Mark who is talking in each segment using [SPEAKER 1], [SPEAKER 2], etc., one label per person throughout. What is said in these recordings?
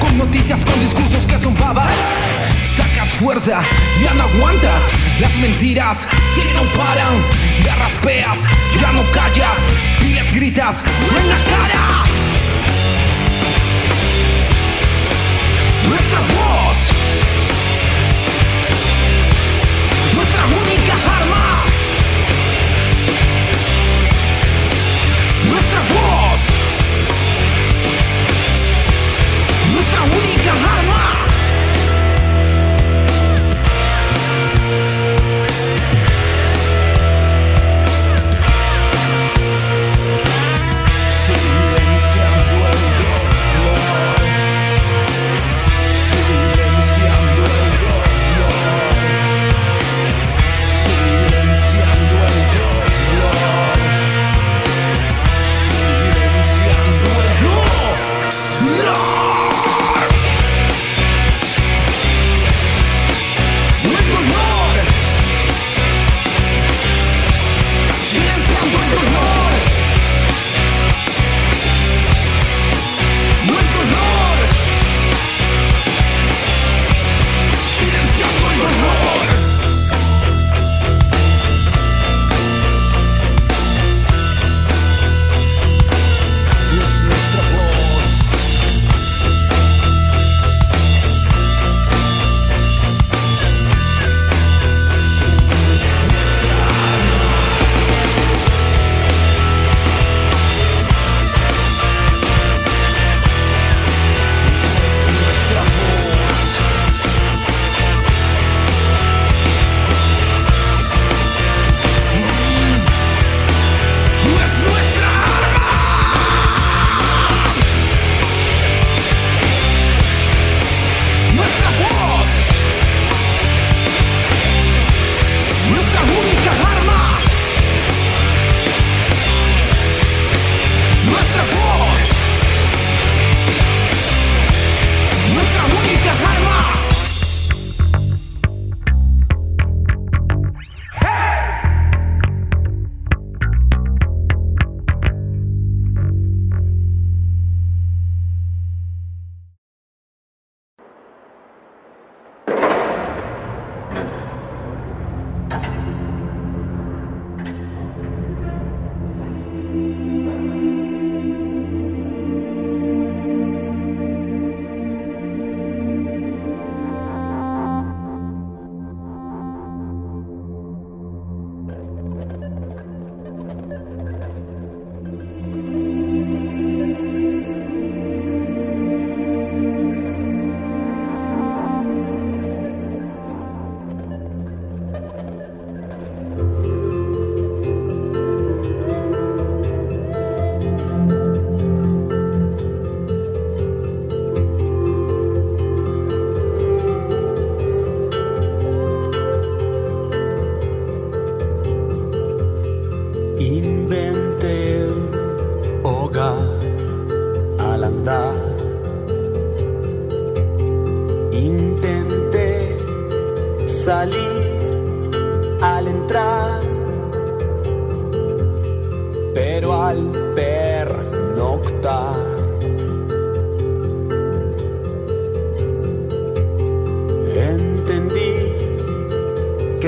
[SPEAKER 1] Con noticias, con discursos que son babas. Sacas fuerza, ya no aguantas. Las mentiras que no paran Te raspeas, ya no callas. Y les gritas en la cara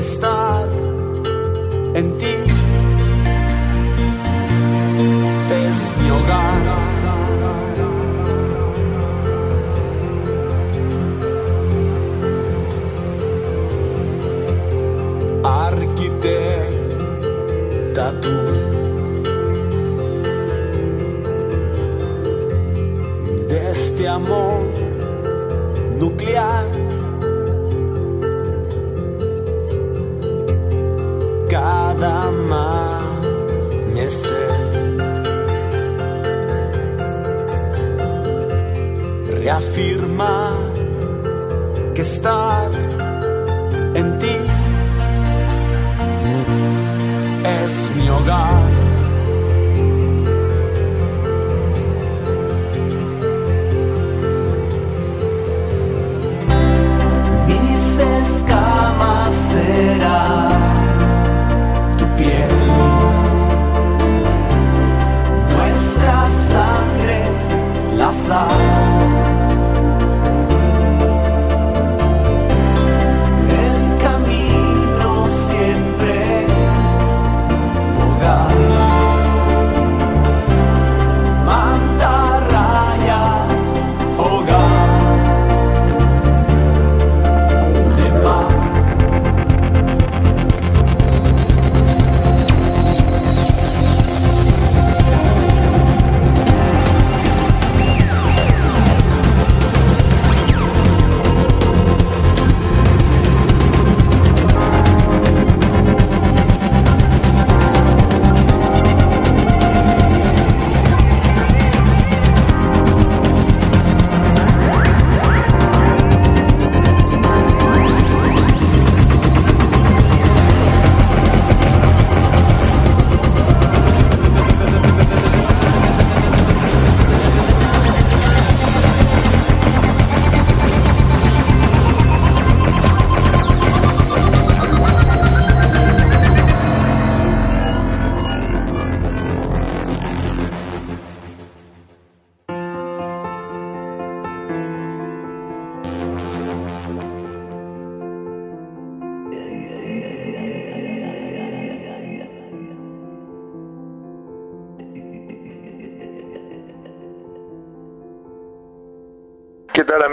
[SPEAKER 2] que
[SPEAKER 3] está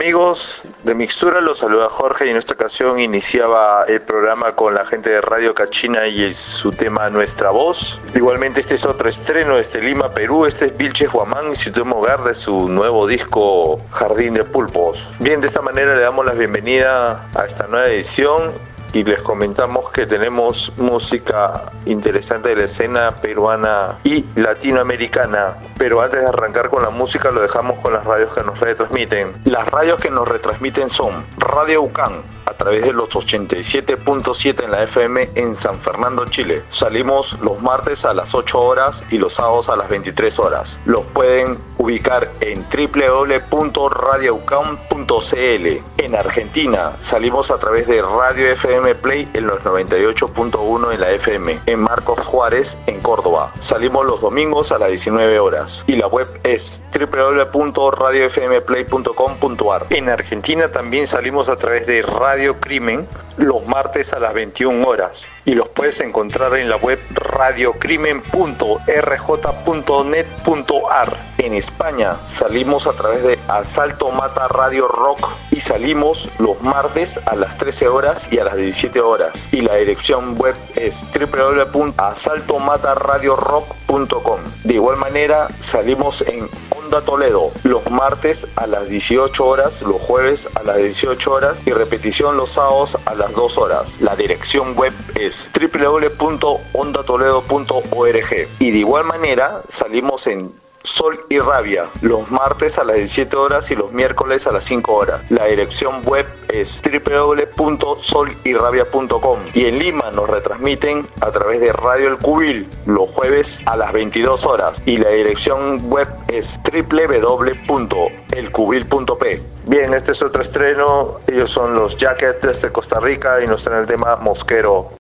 [SPEAKER 3] amigos de Mixtura? Los saluda Jorge y en esta ocasión iniciaba el programa con la gente de Radio Cachina y su tema Nuestra Voz. Igualmente este es otro estreno desde Lima, Perú. Este es Vilche Huamán y su tema hogar de su nuevo disco Jardín de Pulpos. Bien, de esta manera le damos la bienvenida a esta nueva edición y les comentamos que tenemos música interesante de la escena peruana y latinoamericana. Pero antes de arrancar con la música lo dejamos con las radios que nos retransmiten. Las radios que nos retransmiten son Radio UCAN a través de los 87.7 en la FM en San Fernando, Chile. Salimos los martes a las 8 horas y los sábados a las 23 horas. Los pueden ubicar en www.radioucam.cl. En Argentina salimos a través de Radio FM Play en los 98.1 en la FM. En Marcos Juárez, en Córdoba. Salimos los domingos a las 19 horas. Y la web es www.radiofmplay.com.ar. En Argentina también salimos a través de Radio Crimen los martes a las 21 horas y los puedes encontrar en la web radiocrimen.rj.net.ar. En España salimos a través de Asalto Mata Radio Rock y salimos los martes a las 13 horas y a las 17 horas y la dirección web es www.asaltomataradiorock.com. De igual manera salimos en Onda Toledo los martes a las 18 horas, los jueves a las 18 horas y repetición los sábados a las 2 horas. La dirección web es www.ondatoledo.org y de igual manera salimos en Sol y Rabia, los martes a las 17 horas y los miércoles a las 5 horas. La dirección web es www.solyrabia.com y en Lima nos retransmiten a través de Radio El Cubil los jueves a las 22 horas y la dirección web es www.elcubil.p. Bien, este es otro estreno, ellos son los Jackets de Costa Rica y nos traen el tema Mosquero.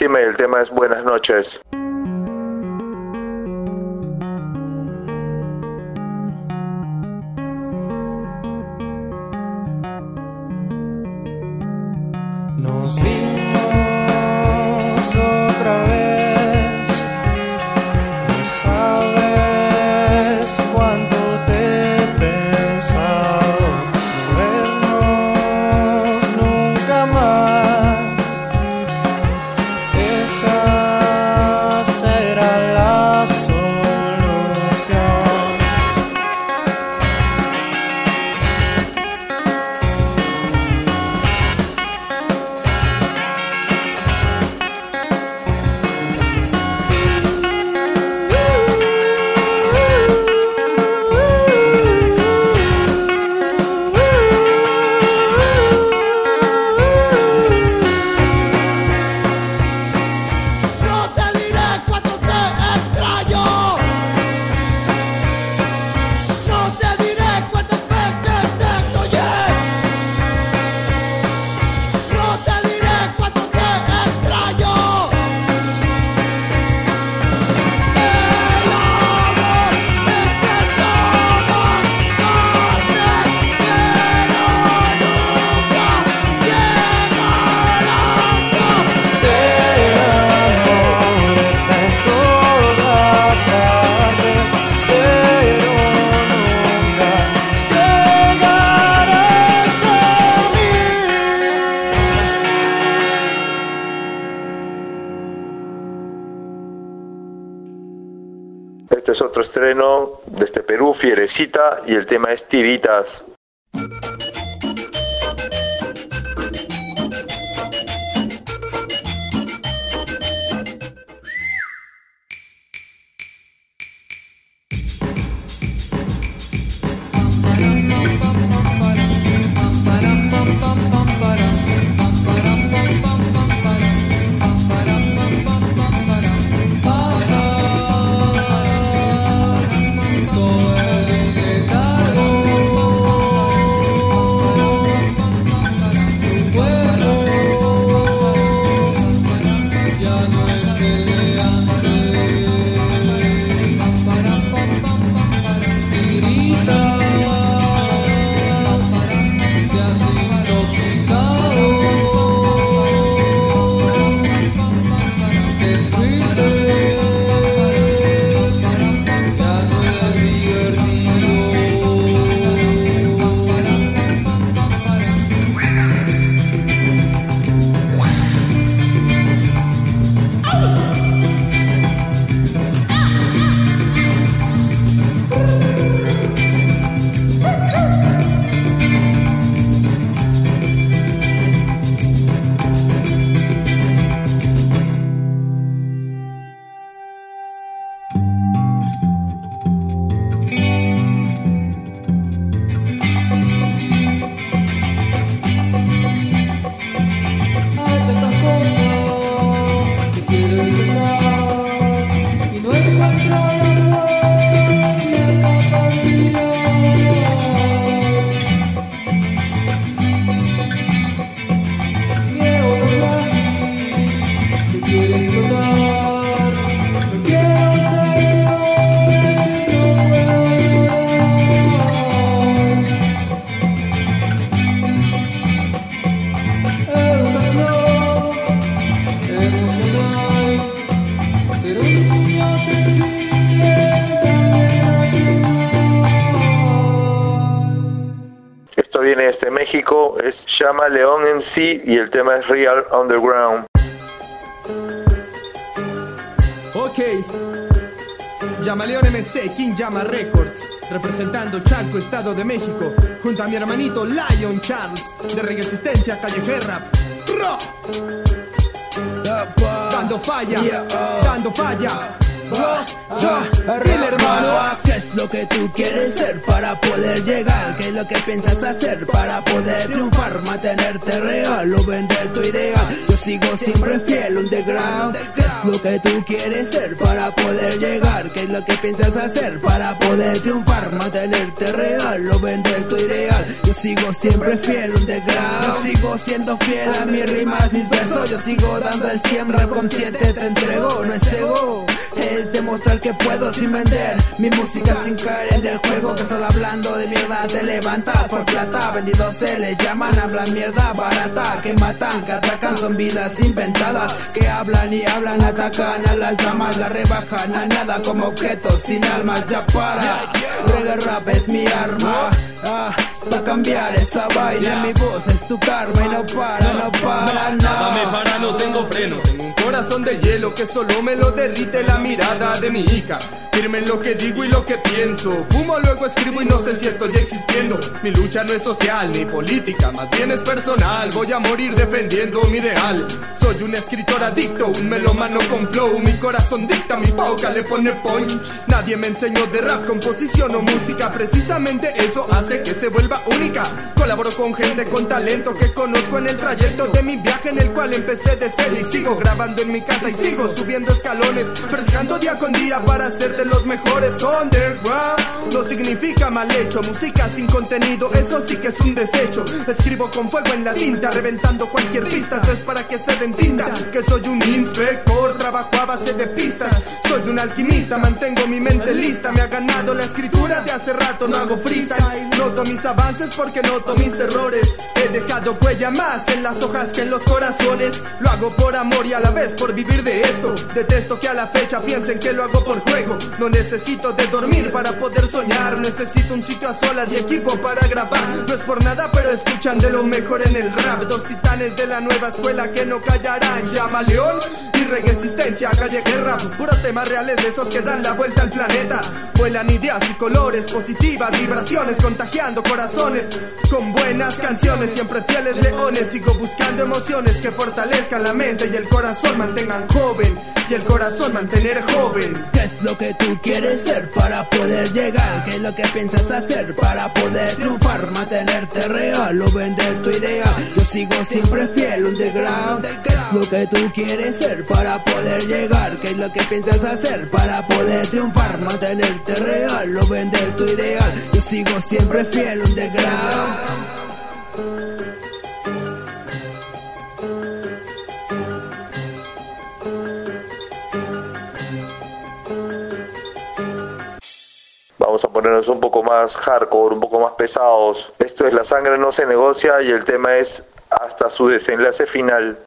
[SPEAKER 4] Y el tema es buenas noches. Y el tema es Tiritas. Viene desde México, es Llama León MC y el tema es Real Underground.
[SPEAKER 5] Ok. Llamaleón MC, King Llama Records, representando Chalco, Estado de México, junto a mi hermanito Lion Charles, de Resistencia Callejera. ¡Ro! Dando falla, dando falla. El hermano.
[SPEAKER 6] ¿Qué es lo que tú quieres ser para poder llegar? ¿Qué es lo que piensas hacer para poder triunfar? Mantenerte real o vender tu idea. Yo sigo siempre fiel, underground. ¿Qué es lo que tú quieres ser para poder llegar? ¿Qué es lo que piensas hacer para poder triunfar? Mantenerte real o vender tu ideal. Yo sigo siempre fiel, un degrado. Yo sigo siendo fiel a mis rimas, mis versos. Yo sigo dando el 100, rap consciente te entrego, no es ego. Es demostrar que puedo sin vender mi música sin caer en el juego. Que solo hablando de mierda te levantas por plata. Vendidos se les llaman, hablan mierda barata. Que matan, que atacan, son vidas inventadas. Que hablan y hablan, atacan a las damas, la rebajan a nada como objetos sin almas. Ya para, reggae rap es mi arma. Ah, a cambiar esa vaina. Mi voz es tu karma y no para, no para
[SPEAKER 5] Nada me para, no tengo freno. Tengo un corazón de hielo que solo me lo derrite la mirada de mi hija. Firme en lo que digo y lo que pienso. Fumo, luego escribo y no sé si estoy existiendo. Mi lucha no es social ni política, más bien es personal. Voy a morir defendiendo mi ideal. Soy un escritor adicto, un melomano con flow. Mi corazón dicta, mi boca le pone punch. Nadie me enseñó de rap, composición o música. Precisamente eso hace que se vuelva única. Colaboro con gente con talento que conozco en el trayecto de mi viaje en el cual empecé de cero y sigo grabando en mi casa y sigo subiendo escalones, predicando día con día para ser de los mejores underground. No significa mal hecho, música sin contenido, eso sí que es un desecho. Escribo con fuego en la tinta, reventando cualquier pista, esto es para que se den tinta. Que soy un inspector, trabajo a base de pistas. Soy un alquimista, mantengo mi mente lista. Me ha ganado la escritura de hace rato, no hago freestyle. Noto mis avances porque noto mis errores. He dejado huella más en las hojas que en los corazones. Lo hago por amor y a la vez por vivir de esto. Detesto que a la fecha piensen que lo hago por juego. No necesito de dormir para poder soñar. Necesito un sitio a solas y equipo para grabar. No es por nada, pero escuchan de lo mejor en el rap. Dos titanes de la nueva escuela que no callarán. Llama León y resistencia, calle guerra, puros temas reales de esos que dan la vuelta al planeta. Vuelan ideas y colores positivas, vibraciones contagiando corazones con buenas canciones, siempre fieles leones. Sigo buscando emociones que fortalezcan la mente y el corazón mantengan joven y el corazón mantener joven.
[SPEAKER 6] ¿Qué es lo que tú quieres ser para poder llegar? ¿Qué es lo que piensas hacer para poder triunfar? Mantenerte real o vender tu idea. Yo sigo siempre fiel, underground. ¿Qué es lo que tú quieres ser para poder llegar? ¿Qué es lo que piensas hacer para poder triunfar? Mantenerte real o vender tu ideal. Yo sigo siempre fiel, underground.
[SPEAKER 3] Vamos a ponernos un poco más hardcore, un poco más pesados. Esto es La sangre no se negocia y el tema es hasta su desenlace final.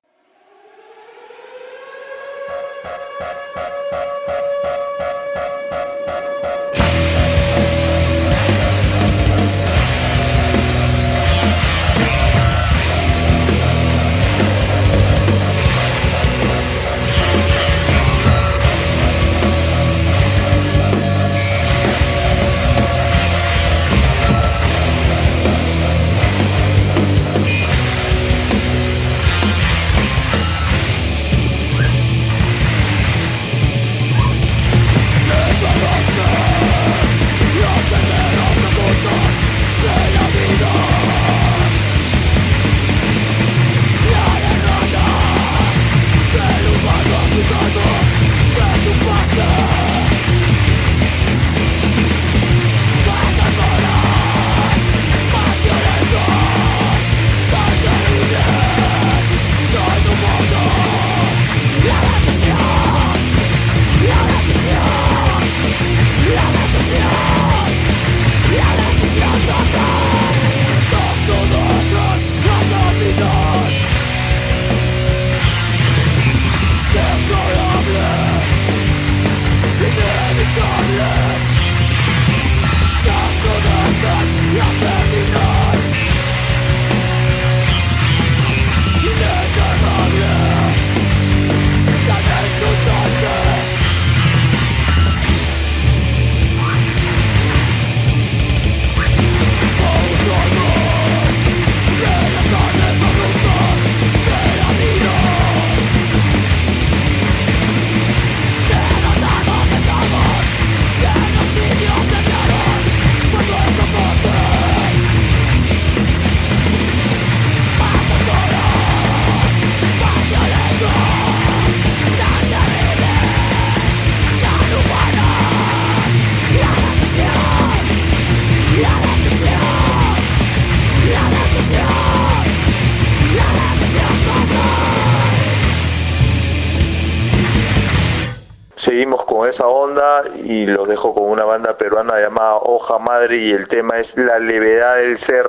[SPEAKER 7] Esa onda y los dejo con una banda peruana llamada Hoja Madre y el tema es La levedad del ser.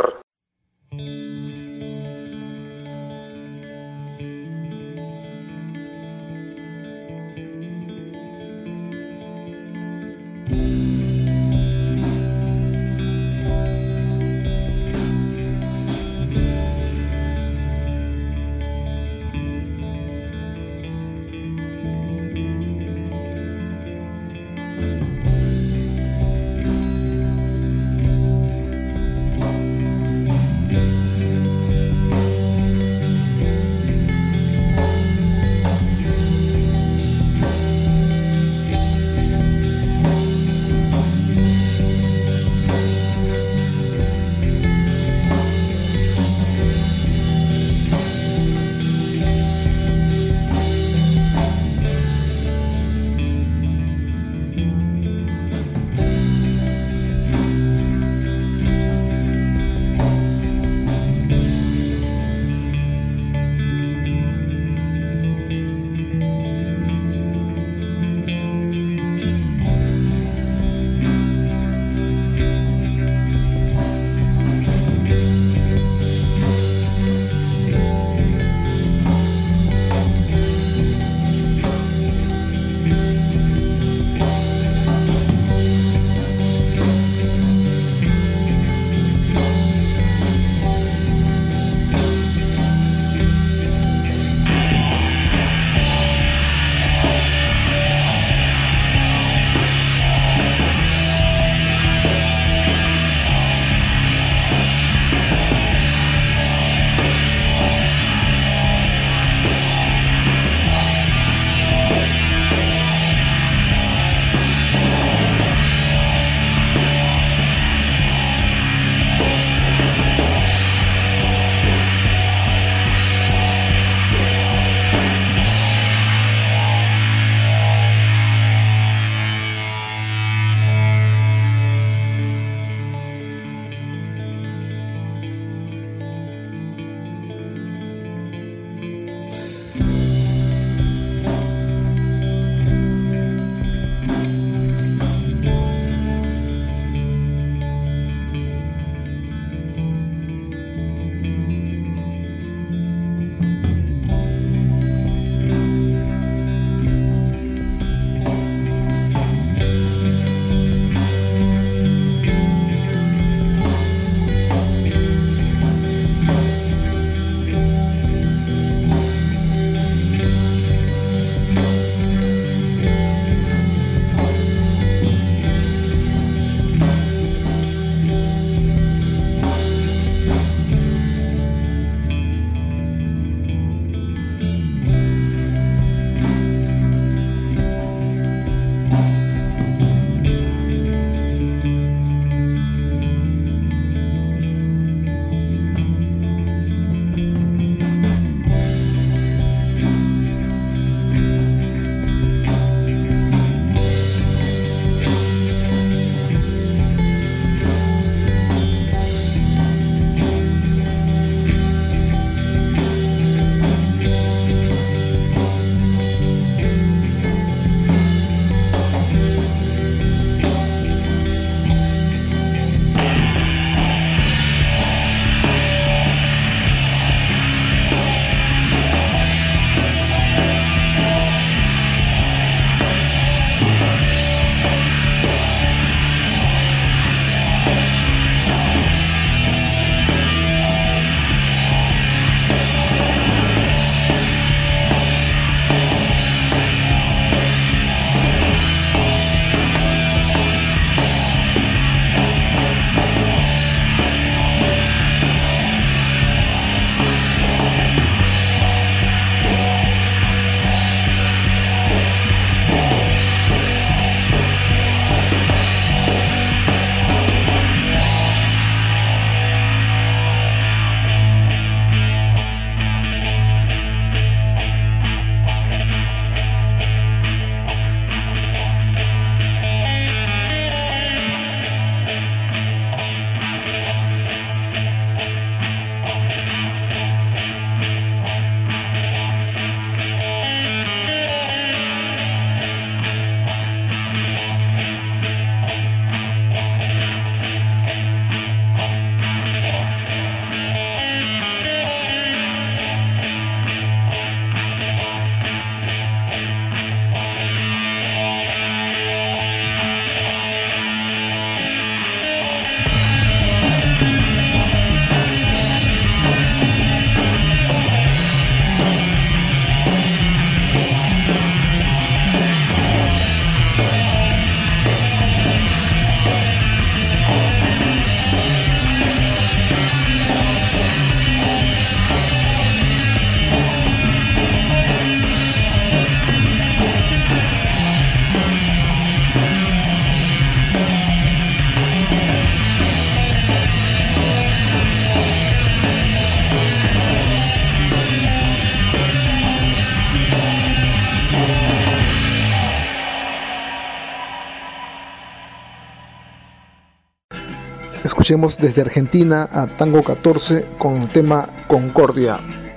[SPEAKER 8] desde Argentina a Tango 14 con el tema Concordia.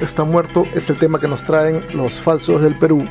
[SPEAKER 9] Está
[SPEAKER 8] muerto es el tema que nos traen los falsos del Perú.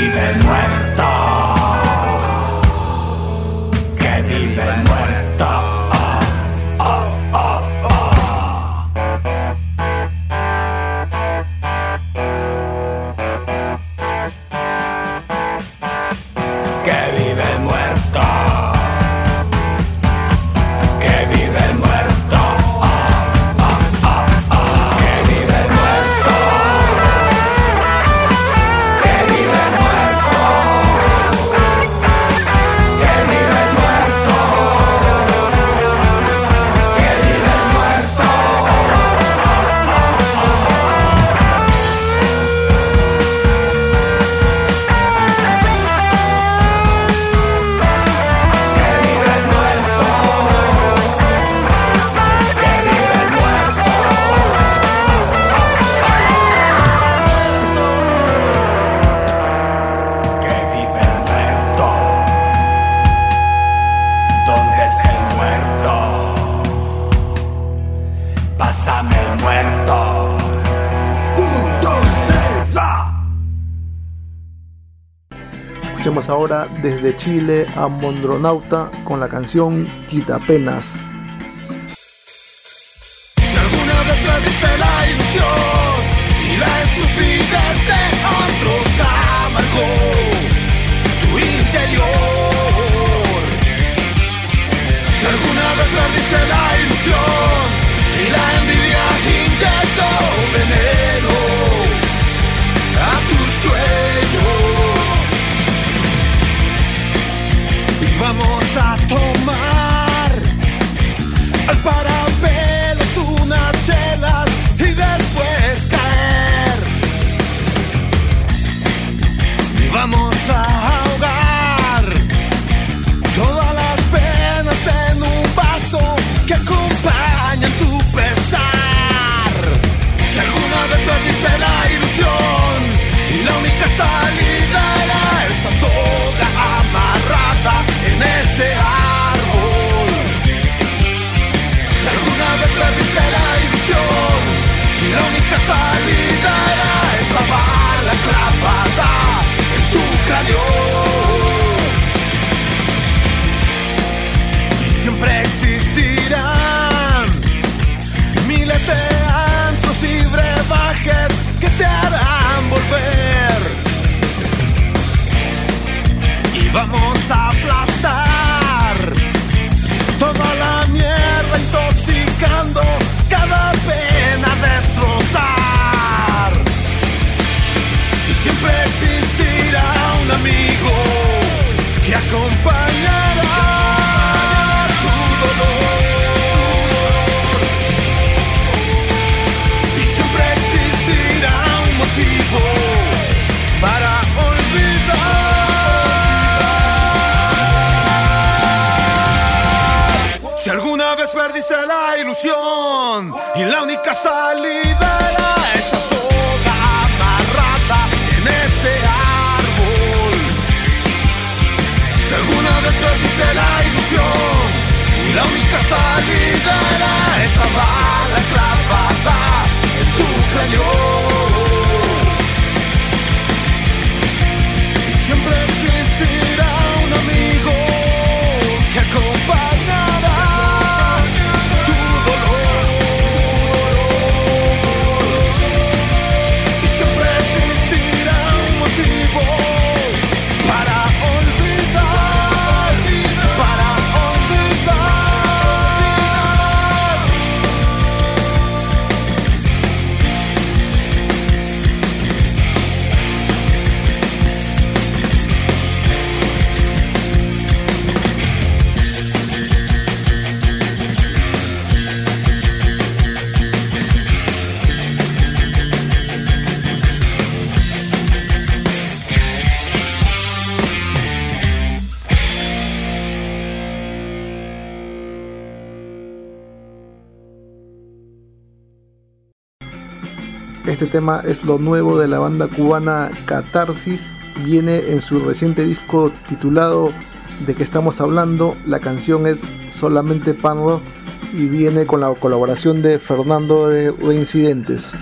[SPEAKER 10] even
[SPEAKER 8] when ahora desde Chile a Mondronauta con la canción Quita penas.
[SPEAKER 11] al
[SPEAKER 12] pan. tema es lo nuevo de la banda cubana Catarsis. Viene en su reciente disco titulado De que estamos hablando. La canción es Solamente Pan y viene con la colaboración de Fernando de Reincidentes.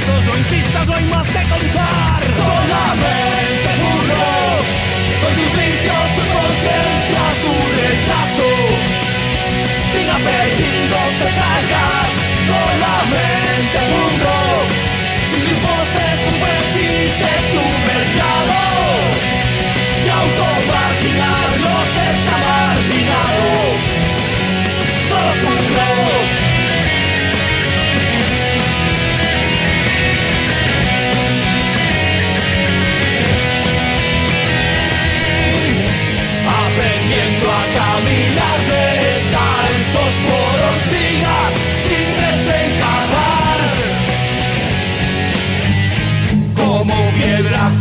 [SPEAKER 13] recuerdos, no insistas, no hay más que contar. Solamente.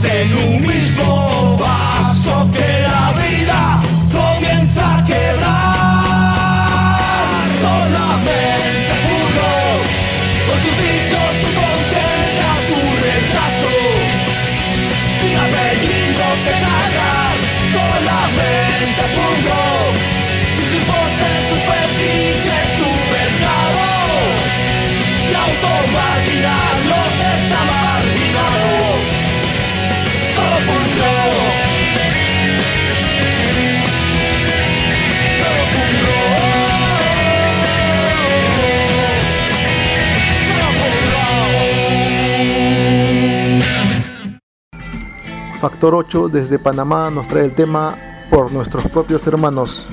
[SPEAKER 13] en un mismo vaso que la vida comienza a quebrar. Solamente uno, con sus vicios, su conciencia, su rechazo, sin apellidos que
[SPEAKER 12] Factor 8 desde Panamá nos trae el tema por nuestros propios hermanos.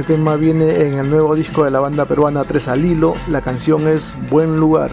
[SPEAKER 14] Este tema viene en el nuevo disco de la banda peruana Tres al Hilo. La canción es Buen Lugar.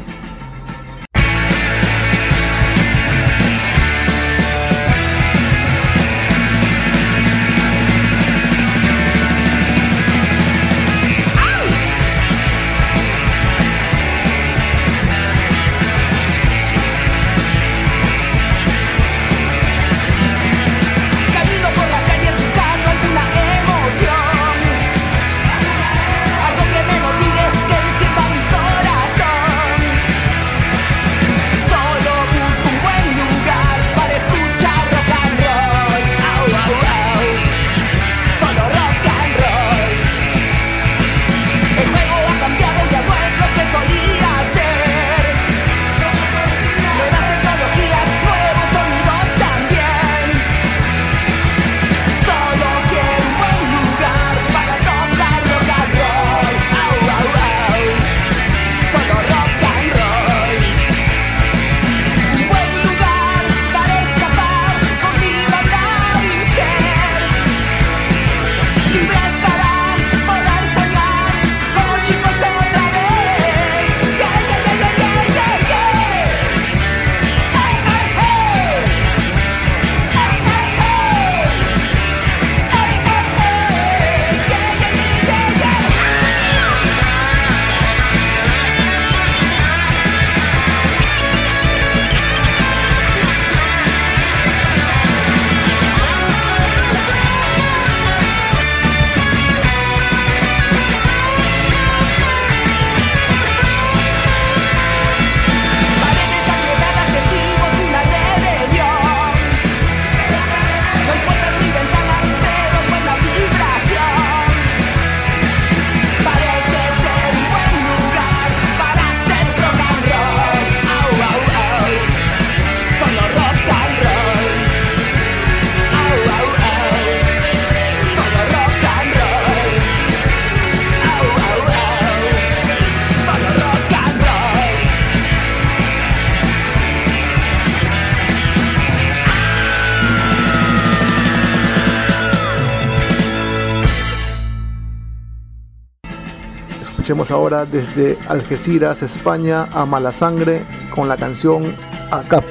[SPEAKER 14] Escuchemos ahora desde Algeciras, España, a Mala Sangre con la canción Acap.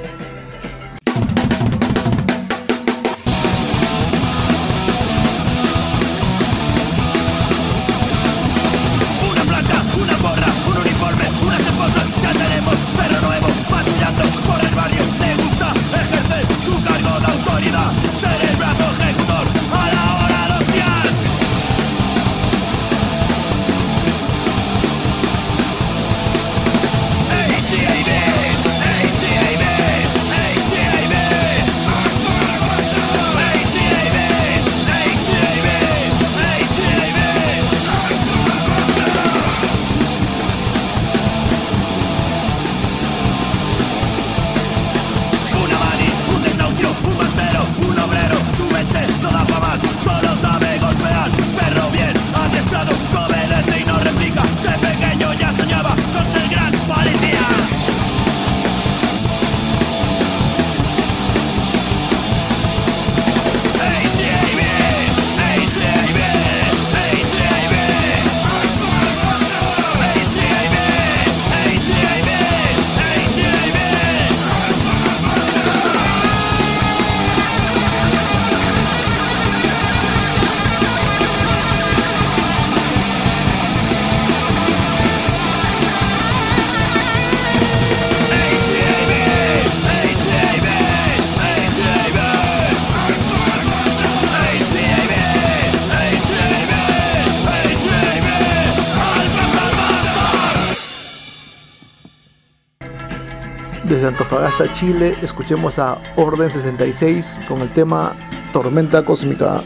[SPEAKER 14] Antofagasta, Chile, escuchemos a Orden 66 con el tema Tormenta Cósmica.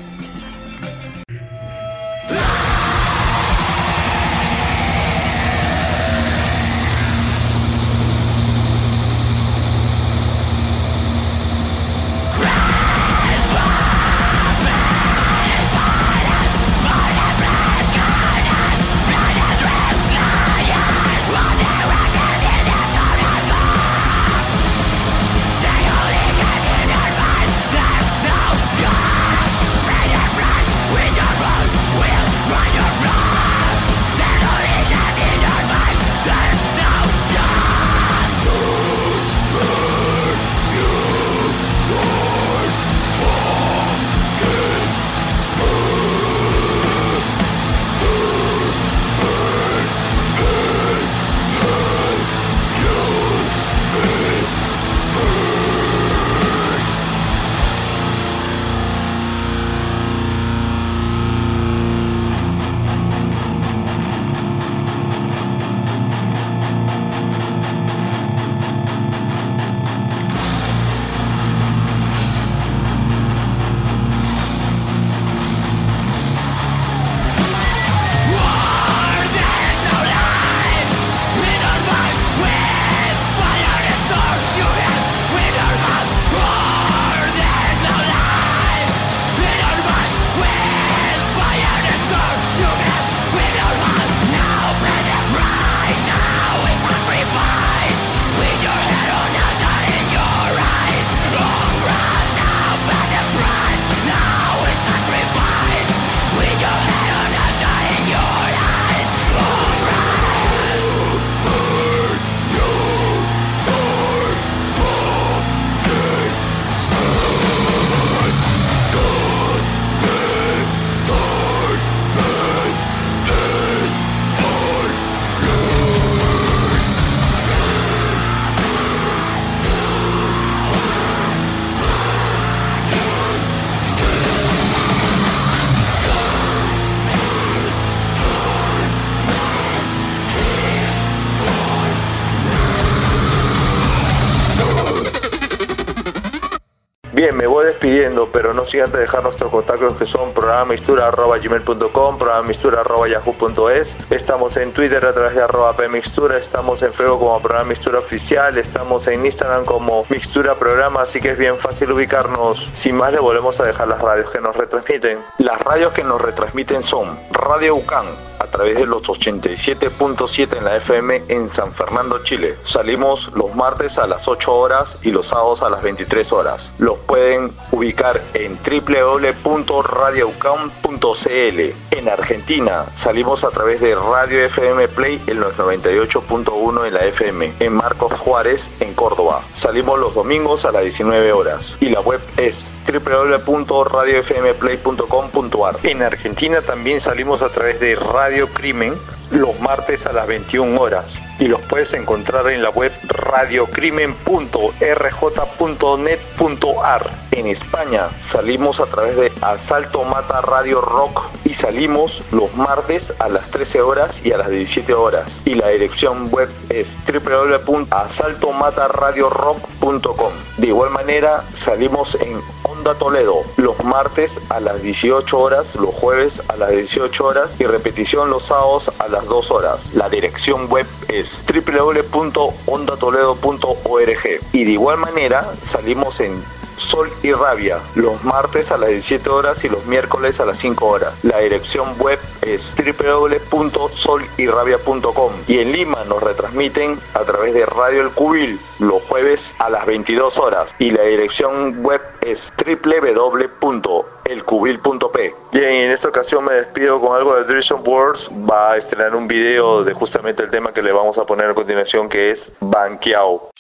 [SPEAKER 3] Antes dejar nuestros contactos que son programamistura.gmail.com, programamistura.yahoo.es. Estamos en Twitter a través de arroba pmixtura, estamos en Facebook como programa Mixtura Oficial, estamos en Instagram como Mixtura Programa, así que es bien fácil ubicarnos. Sin más, le volvemos a dejar las radios que nos retransmiten. Las radios que nos retransmiten son Radio UCAN, a través de los 87.7 en la FM en San Fernando, Chile. Salimos los martes a las 8 horas y los sábados a las 23 horas. Los pueden ubicar en www.radioucam.cl. En Argentina salimos a través de Radio FM Play en los 98.1 en la FM. En Marcos Juárez, en Córdoba. Salimos los domingos a las 19 horas. Y la web es www.radiofmplay.com.ar. En Argentina también salimos a través de Radio Crimen los martes a las 21 horas y los puedes encontrar en la web radiocrimen.rj.net.ar. En España salimos a través de Asalto Mata Radio Rock y salimos los martes a las 13 horas y a las 17 horas. Y la dirección web es www.asaltomataradiorock.com. De igual manera salimos en Onda Toledo los martes a las 18 horas, los jueves a las 18 horas y repetición los sábados a las 2 horas. La dirección web es www.ondatoledo.org y de igual manera salimos en Sol y Rabia, los martes a las 17 horas y los miércoles a las 5 horas. La dirección web es www.solyrabia.com y en Lima nos retransmiten a través de Radio El Cubil los jueves a las 22 horas y la dirección web es www.elcubil.p. Bien, en esta ocasión me despido con algo de Direction Words. Va a estrenar un video de justamente el tema que le vamos a poner a continuación que es Banqueao.